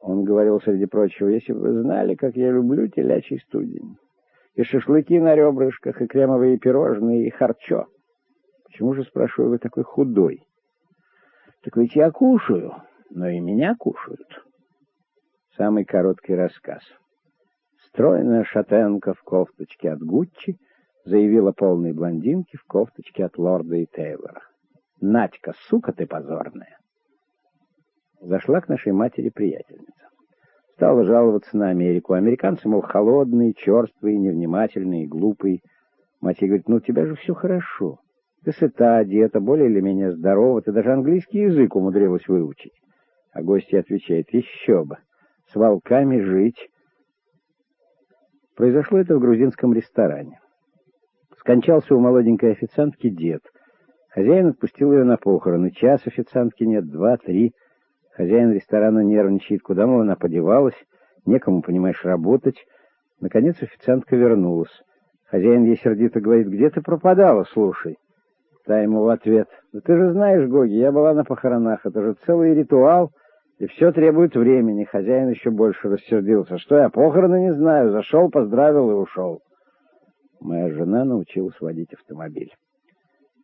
Он говорил, среди прочего, если бы вы знали, как я люблю телячий студень. И шашлыки на ребрышках, и кремовые пирожные, и харчо. Почему же, спрашиваю, вы такой худой? Так ведь я кушаю, но и меня кушают. Самый короткий рассказ. Стройная шатенка в кофточке от Гуччи заявила полной блондинке в кофточке от Лорда и Тейлора. «Надька, сука ты позорная!» Зашла к нашей матери приятельница. Стала жаловаться на Америку. Американцы, мол, холодные, черствые, невнимательные, глупые. Мать говорит, ну у тебя же все хорошо. Ты сыта, одета, более или менее здорова, ты даже английский язык умудрилась выучить. А гостья отвечает, еще бы, с волками жить. Произошло это в грузинском ресторане. Скончался у молоденькой официантки дед. Хозяин отпустил ее на похороны. Час официантки нет, два, три. Хозяин ресторана нервничает, куда, мол, она подевалась. Некому, понимаешь, работать. Наконец официантка вернулась. Хозяин ей сердито говорит, где ты пропадала, слушай. Та ему в ответ, да ты же знаешь, Гоги, я была на похоронах, это же целый ритуал, и все требует времени. Хозяин еще больше рассердился. Что я похороны не знаю, зашел, поздравил и ушел. Моя жена научилась водить автомобиль.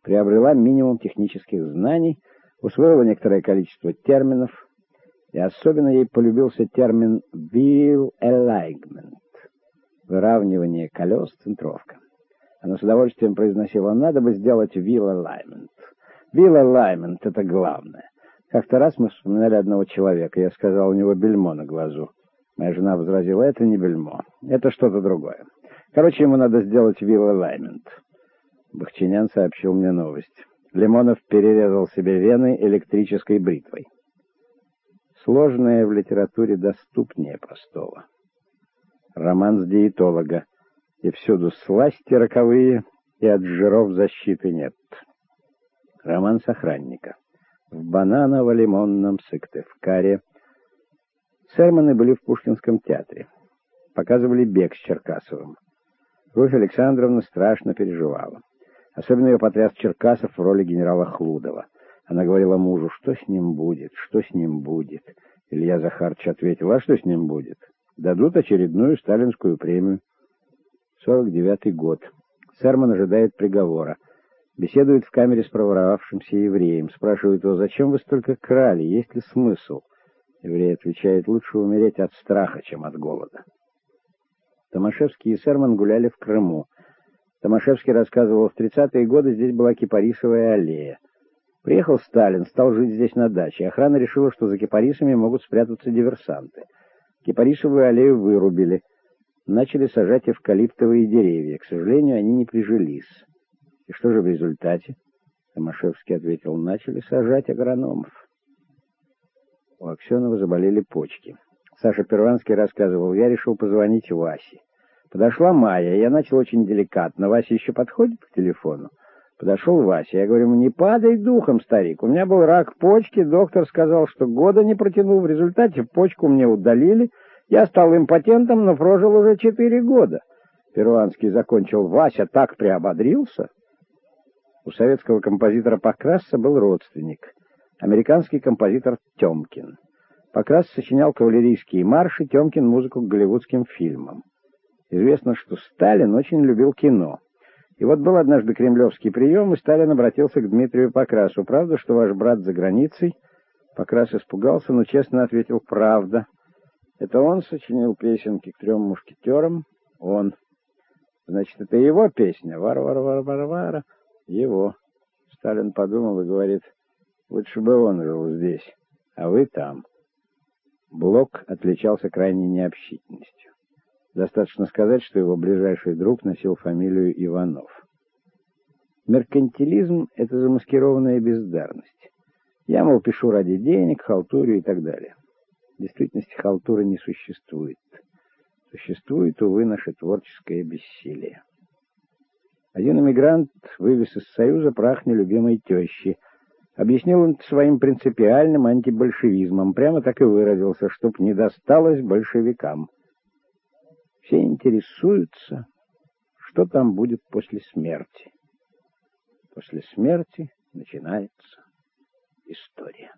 Приобрела минимум технических знаний, усвоила некоторое количество терминов, и особенно ей полюбился термин «wheel alignment» — выравнивание колес, центровка. Она с удовольствием произносила «надо бы сделать wheel alignment». Wheel alignment — это главное. Как-то раз мы вспоминали одного человека. Я сказал, у него бельмо на глазу. Моя жена возразила, это не бельмо, это что-то другое. Короче, ему надо сделать вилл alignment. Бахчинян сообщил мне новость. Лимонов перерезал себе вены электрической бритвой. Сложное в литературе доступнее простого. Роман диетолога. И всюду сласти роковые, и от жиров защиты нет. Роман охранника. В бананово-лимонном Сыктывкаре. Серманы были в Пушкинском театре. Показывали бег с Черкасовым. Руфь Александровна страшно переживала. Особенно ее потряс Черкасов в роли генерала Хлудова. Она говорила мужу, что с ним будет, что с ним будет. Илья Захарович ответил, а что с ним будет? Дадут очередную сталинскую премию. 49-й год. Серман ожидает приговора. Беседует в камере с проворовавшимся евреем. Спрашивает его, зачем вы столько крали, есть ли смысл? Еврей отвечает, лучше умереть от страха, чем от голода. Томашевский и Серман гуляли в Крыму. Томашевский рассказывал, в 30-е годы здесь была кипарисовая аллея. Приехал Сталин, стал жить здесь на даче. Охрана решила, что за кипарисами могут спрятаться диверсанты. Кипарисовую аллею вырубили. Начали сажать эвкалиптовые деревья. К сожалению, они не прижились. И что же в результате? Томашевский ответил, начали сажать агрономов. У Аксенова заболели почки. Саша Перванский рассказывал, я решил позвонить Васе. Подошла Майя, я начал очень деликатно. Вася еще подходит к телефону. Подошел Вася. Я говорю ему, не падай духом, старик. У меня был рак почки, доктор сказал, что года не протянул. В результате почку мне удалили. Я стал импотентом, но прожил уже четыре года. Перуанский закончил. Вася так приободрился. У советского композитора Покрасца был родственник. Американский композитор Темкин. Покрас сочинял кавалерийские марши, Темкин — музыку к голливудским фильмам. Известно, что Сталин очень любил кино. И вот был однажды кремлевский прием, и Сталин обратился к Дмитрию Покрасу. «Правда, что ваш брат за границей?» Покрас испугался, но честно ответил «Правда». Это он сочинил песенки к трем мушкетерам? Он. Значит, это его песня? Вар-вар-вар-вар-вар. Его. Сталин подумал и говорит, лучше бы он жил здесь, а вы там. Блок отличался крайней необщительностью. Достаточно сказать, что его ближайший друг носил фамилию Иванов. Меркантилизм — это замаскированная бездарность. Я, мол, пишу ради денег, халтурю и так далее. В действительности халтуры не существует. Существует, увы, наше творческое бессилие. Один эмигрант вывез из Союза прах нелюбимой тещи — Объяснил он своим принципиальным антибольшевизмом, прямо так и выразился, чтоб не досталось большевикам. Все интересуются, что там будет после смерти. После смерти начинается история.